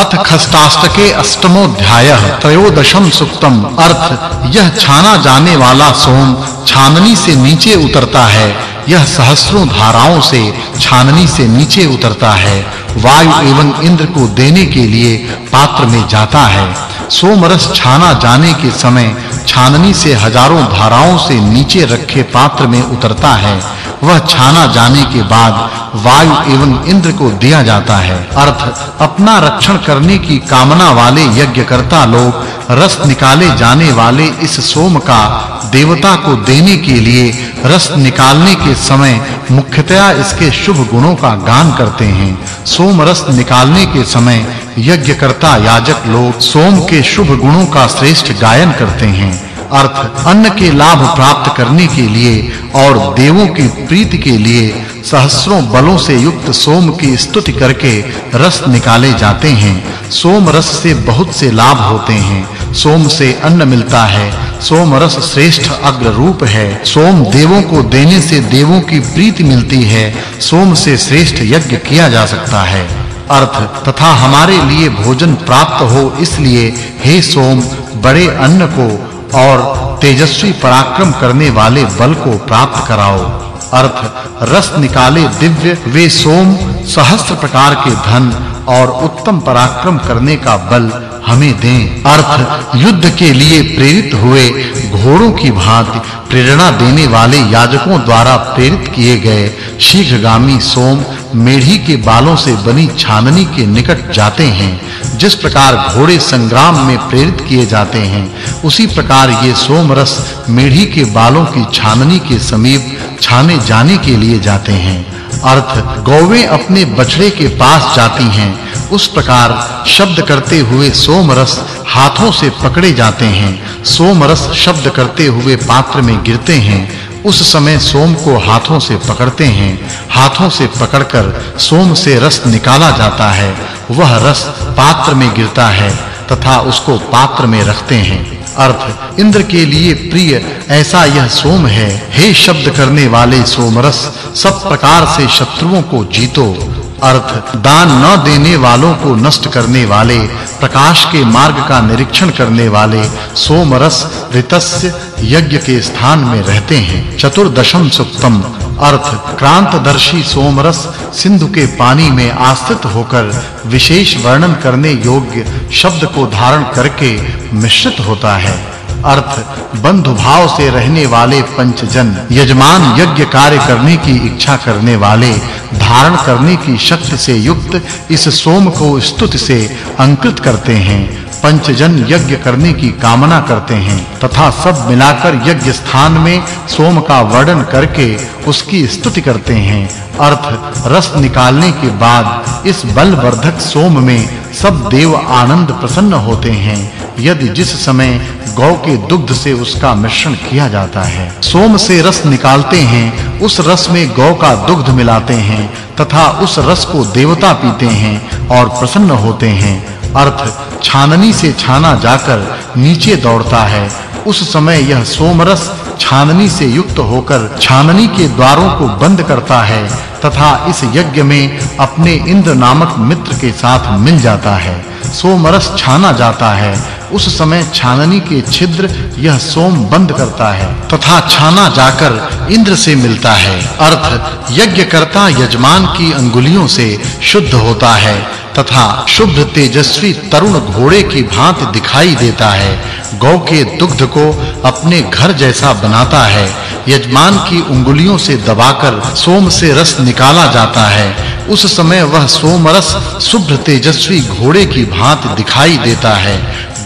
अथ खष्टाष्टके अष्टमोध्यायः त्रयोदशम सुक्तम। अर्थ, यह छाना जाने वाला सोम छाननी से नीचे उतरता है। यह सहस्रों धाराओं से छाननी से नीचे उतरता है। वायु एवं इंद्र को देने के लिए पात्र में जाता है। सोमरस छाना जाने के समय छाननी से हज़ारों धाराओं से नीचे रखे पात्र में उतरता है। वह छाना जाने के बाद वायु एवं इंद्र को दिया जाता है। अर्थ, अपना रक्षण करने की कामना वाले यज्ञकर्ता लोग रस निकाले जाने वाले इस सोम का देवता को देने के लिए रस निकालने के समय मुख्यतया इसके शुभ गुणों का गान करते हैं। सोम रस निकालने के समय यज्ञकर्ता याजक लोग सोम के शुभ गुणों का श्रेष्ठ गायन करते हैं। अर्थ अन्न के लाभ प्राप्त करने के लिए और देवों की प्रीति के लिए सहस्रों बलों से युक्त सोम की स्तुति करके रस निकाले जाते हैं। सोम रस से बहुत से लाभ होते हैं। सोम से अन्न मिलता है। सोम रस श्रेष्ठ अग्र रूप है। सोम देवों को देने से देवों की प्रीति मिलती है। सोम से श्रेष्ठ यज्ञ किया जा सकता है। अर्थ तथा हमारे लिए भोजन प्राप्त हो इसलिए हे सोम, बड़े अन्न को और तेजस्वी पराक्रम करने वाले बल को प्राप्त कराओ। अर्थ, रस निकाले दिव्य, वे सोम, सहस्त्र प्रकार के धन और उत्तम पराक्रम करने का बल हमें दें। अर्थ, युद्ध के लिए प्रेरित हुए घोड़ों की भांति प्रेरणा देने वाले याजकों द्वारा प्रेरित किए गए शीघ्रगामी सोम मेढ़ी के बालों से बनी छाननी के निकट जाते हैं। जिस प्रकार घोड़े संग्राम में प्रेरित किए जाते हैं, उसी प्रकार ये सोम रस मेढ़ी के बालों की छाननी के समीप छाने जाने के लिए जाते हैं। अर्थ, गौवें अपने बछड़े के पास जाती हैं। उस प्रकार शब्द करते हुए सोम रस हाथों से पकड़े जाते हैं। सोम रस शब्द करते हुए पात्र में गिरते हैं। उस समय सोम को हाथों से पकड़ते हैं। हाथों से पकड़कर सोम से रस निकाला जाता है। वह रस पात्र में गिरता है तथा उसको पात्र में रखते हैं। अर्थ, इंद्र के लिए प्रिय, ऐसा यह सोम है। हे शब्द करने वाले सोमरस, सब प्रकार से शत्रुओं को जीतो। अर्थ, दान न देने वालों को नष्ट करने वाले, प्रकाश के मार्ग का निरीक्षण करने वाले सोमरस ऋतस्य यज्ञ के स्थान में रहते हैं। चतुर्दशम सुक्तम, अर्थ, क्रांतदर्शी सोमरस सिंधु के पानी में आस्थित होकर विशेष वर्णन करने योग्य शब्द को धारण करके मिश्रित होता है। अर्थ बंधु भाव से रहने वाले पंचजन, यजमान यज्ञ कार्य करने की इच्छा करने वाले, धारण करने की शक्ति से युक्त इस सोम को स्तुति से अंकित करते हैं, पंचजन यज्ञ करने की कामना करते हैं, तथा सब मिलाकर यज्ञ स्थान में सोम का वर्णन करके उसकी स्तुति करते हैं। अर्थ, रस निकालने के बाद इस बलवर्धक सोम में सब देव आनंद प्रसन्न होते हैं। यदि जिस समय गौ के दुग्ध से उसका मिश्रण किया जाता है। सोम से रस निकालते हैं, उस रस में गौ का दुग्ध मिलाते हैं, तथा उस रस को देवता पीते हैं और प्रसन्न होते हैं। अर्थ, छाननी से छाना जाकर नीचे दौड़ता है। उस समय यह सोमरस छाननी से युक्त होकर छाननी के द्वारों को बंद करता है, तथा इस यज्ञ में अपने इंद्र नामक मित्र के साथ मिल जाता है। सोमरस छाना जाता है उस समय छाननी के छिद्र यह सोम बंद करता है, तथा छाना जाकर इंद्र से मिलता है। अर्थ, यज्ञकर्ता यजमान की अंगुलियों से शुद्ध होता है, तथा शुद्ध तेजस्वी तरुण घोड़े की भांति दिखाई देता है। गौ के दुग्ध को अपने घर जैसा बनाता है। यजमान की उंगलियों से दबाकर सोम से रस निकाला जाता है। उस समय वह सोम रस शुभ्र तेजस्वी घोड़े की भांति दिखाई देता है।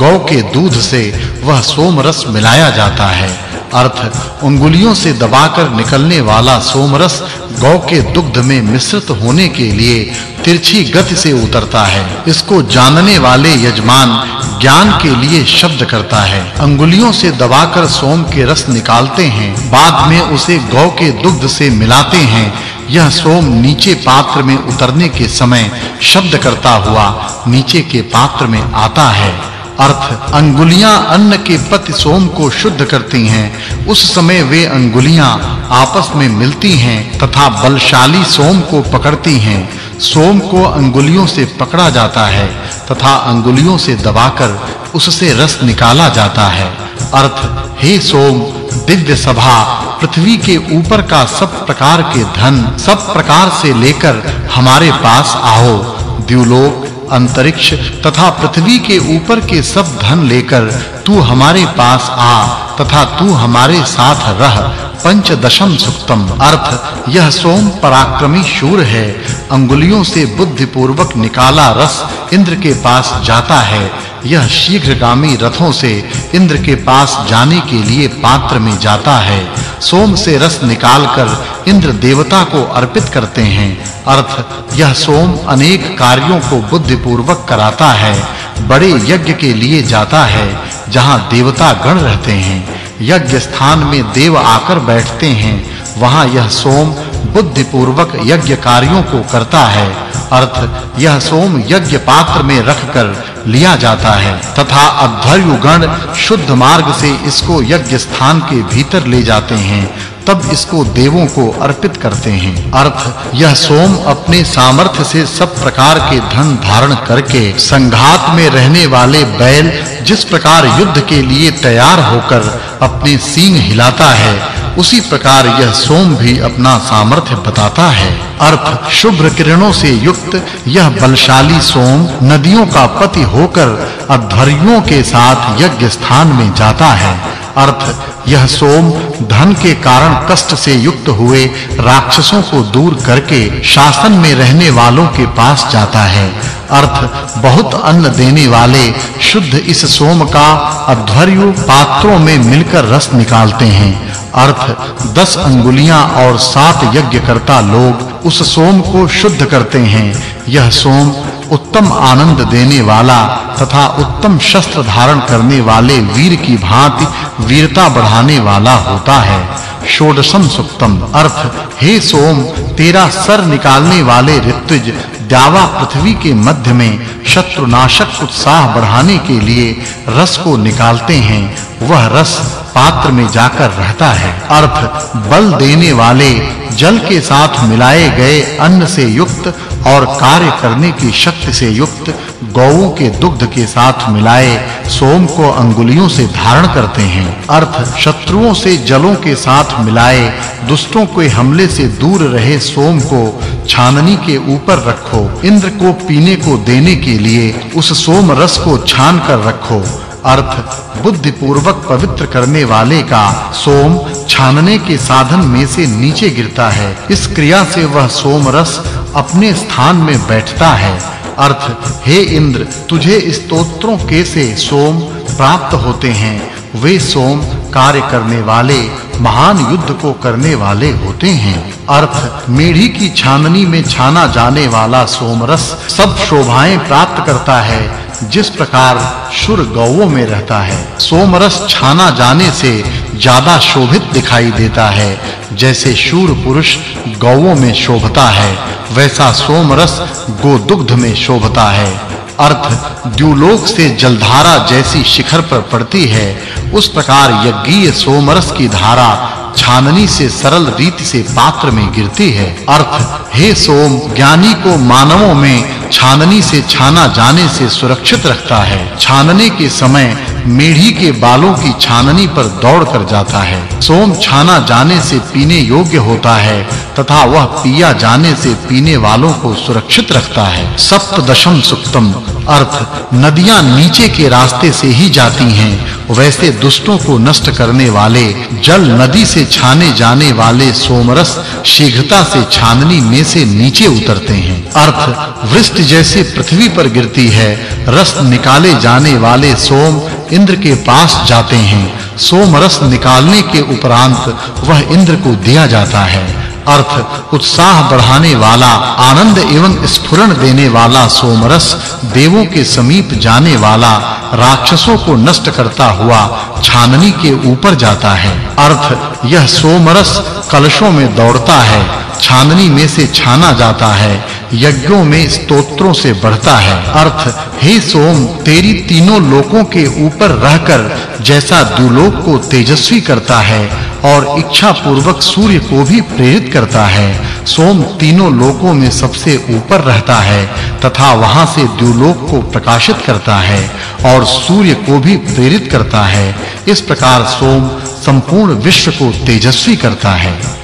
गौ के दूध से वह सोम रस मिलाया जाता है। अर्थ, उंगलियों से दबाकर निकलने वाला सोमरस गौ के दुग्ध में मिश्रित होने के लिए तिरछी गति से उतरता है। इसको जानने वाले यजमान ज्ञान के लिए शब्द करता है। अंगुलियों से दबाकर सोम के रस निकालते हैं, बाद में उसे गौ के दुग्ध से मिलाते हैं। यह सोम नीचे पात्र में उतरने के समय शब्द करता हुआ नीचे के पात्र में आता है। अर्थ, अंगुलियाँ अन्न के पति सोम को शुद्ध करती हैं। उस समय वे अंगुलियाँ आपस में मिलती हैं तथा बलशाली सोम को पकड़ती हैं। सोम को अंगुलियों से पकड़ा जाता है तथा अंगुलियों से दबाकर उससे रस निकाला जाता है। अर्थ, हे सोम, दिव्य सभा, पृथ्वी के ऊपर का सब प्रकार के धन, सब प्रकार से लेकर हमारे पास आओ। द्युलोक अंतरिक्ष तथा पृथ्वी के ऊपर के सब धन लेकर तू हमारे पास आ तथा तू हमारे साथ रह। पंचदशम सुक्तम अर्थ, यह सोम पराक्रमी शूर है, अंगुलियों से बुद्धि पूर्वक निकाला रस इंद्र के पास जाता है। यह शीघ्रगामी रथों से इंद्र के पास जाने के लिए पात्र में जाता है। सोम से रस निकालकर इंद्र देवता को अर्पित करते हैं। अर्थ, यह सोम अनेक कार्यों को बुद्धि पूर्वक कराता है। बड़े यज्ञ के लिए जाता है, जहाँ देवता गण रहते हैं। यज्ञ स्थान में देव आकर बैठते हैं। वहाँ यह सोम बुद्धि पूर्वक यज्ञ कार्यों को करता है। अर्थ, यह सोम यज्ञ पात्र में रखकर लिया जाता है तथा अध्वर्यु गण शुद्ध मार्ग से इसको यज्ञ स्थान के भीतर ले जाते हैं। तब इसको देवों को अर्पित करते हैं। अर्थ, यह सोम अपने सामर्थ्य से सब प्रकार के धन धारण करके संघात में रहने वाले बैल जिस प्रकार युद्ध के लिए तैयार होकर अपने सींग हिलाता है, उसी प्रकार यह सोम भी अपना सामर्थ्य बताता है। अर्थ, शुभ्र किरणों से युक्त यह बलशाली सोम नदियों का पति होकर अध्वर्युओं के साथ यज्ञ स्थान में जाता है। अर्थ, यह सोम धन के कारण कष्ट से युक्त हुए राक्षसों को दूर करके शासन में रहने वालों के पास जाता है। अर्थ, बहुत अन्न देने वाले शुद्ध इस सोम का अध्वर्यु पात्रों में मिलकर रस निकालते हैं। अर्थ, दस अंगुलियाँ और सात यज्ञकर्ता लोग उस सोम को शुद्ध करते हैं। यह सोम उत्तम आनंद देने वाला तथा उत्तम शस्त्र धारण करने वाले वीर की भांति वीरता बढ़ाने वाला होता है। षोडशम सुक्तम। अर्थ, हे सोम, तेरा सर निकालने वाले ऋत्विज, द्यावा पृथ्वी के मध्य में शत्रुनाशक उत्साह बढ़ाने के लिए रस को निकालते हैं। वह रस पात्र में जाकर रहता है। अर्थ बल देने वाले, जल के साथ मिलाए गए अन्न से युक्त और कार्य करने की शक्ति से युक्त गौओं के दुग्ध के साथ मिलाए सोम को अंगुलियों से धारण करते हैं। अर्थ शत्रुओं से जलों के साथ मिलाए, दुष्टों के हमले से दूर रहे सोम को छाननी के ऊपर रखो। इंद्र को पीने को देने के लिए उस सोम रस को छान कर रखो। अर्थ बुद्धि पूर्वक पवित्र करने वाले का सोम छानने के साधन में से नीचे गिरता है। इस क्रिया से वह सोम रस अपने स्थान में बैठता है। अर्थ, हे इंद्र, तुझे स्तोत्रों के से सोम प्राप्त होते हैं। वे सोम कार्य करने वाले, महान युद्ध को करने वाले होते हैं। अर्थ, मेढ़ी की छाननी में छाना जाने वाला सोमरस सब शोभाएँ प्राप्त करता है। जिस प्रकार शुर गौओं में रहता है, सोमरस छाना जाने से ज़्यादा शोभित दिखाई देता है। जैसे शूर पुरुष गौओं में शोभता है, वैसा सोमरस गोदुग्ध में शोभता है। अर्थ, द्युलोक से जलधारा जैसी शिखर पर पड़ती है, उस प्रकार यज्ञीय सोमरस की धारा छाननी से सरल रीति से पात्र में गिरती है। अर्थ, हे सोम, ज्ञानी को मानवों में छाननी से छाना जाने से सुरक्षित रखता है। छानने के समय मेढ़ी के बालों की छाननी पर दौड़ कर जाता है। सोम छाना जाने से पीने योग्य होता है तथा वह पिया जाने से पीने वालों को सुरक्षित रखता है। सप्तदशम सुक्तम। अर्थ, नदियाँ नीचे के रास्ते से ही जाती हैं, वैसे दुष्टों को नष्ट करने वाले, जल नदी से छाने जाने वाले सोमरस शीघ्रता से छाननी में से नीचे उतरते हैं। अर्थ, वृष्टि जैसे पृथ्वी पर गिरती है, रस निकाले जाने वाले सोम इंद्र के पास जाते हैं। सोमरस निकालने के उपरांत वह इंद्र को दिया जाता है। अर्थ, उत्साह बढ़ाने वाला, आनंद एवं स्फुरण देने वाला सोमरस, देवों के समीप जाने वाला, राक्षसों को नष्ट करता हुआ, छाननी के ऊपर जाता है। अर्थ, यह सोमरस कलशों में दौड़ता है, छाननी में से छाना जाता है, यज्ञों में स्तोत्रों से बढ़ता है। अर्थ, हे सोम, तेरी तीनों लोकों के ऊपर रहकर, जैसा दुलोक को तेजस्वी करता है और इच्छा पूर्वक सूर्य को भी प्रेरित करता है। सोम तीनों लोकों में सबसे ऊपर रहता है तथा वहाँ से द्युलोक को प्रकाशित करता है और सूर्य को भी प्रेरित करता है। इस प्रकार सोम संपूर्ण विश्व को तेजस्वी करता है।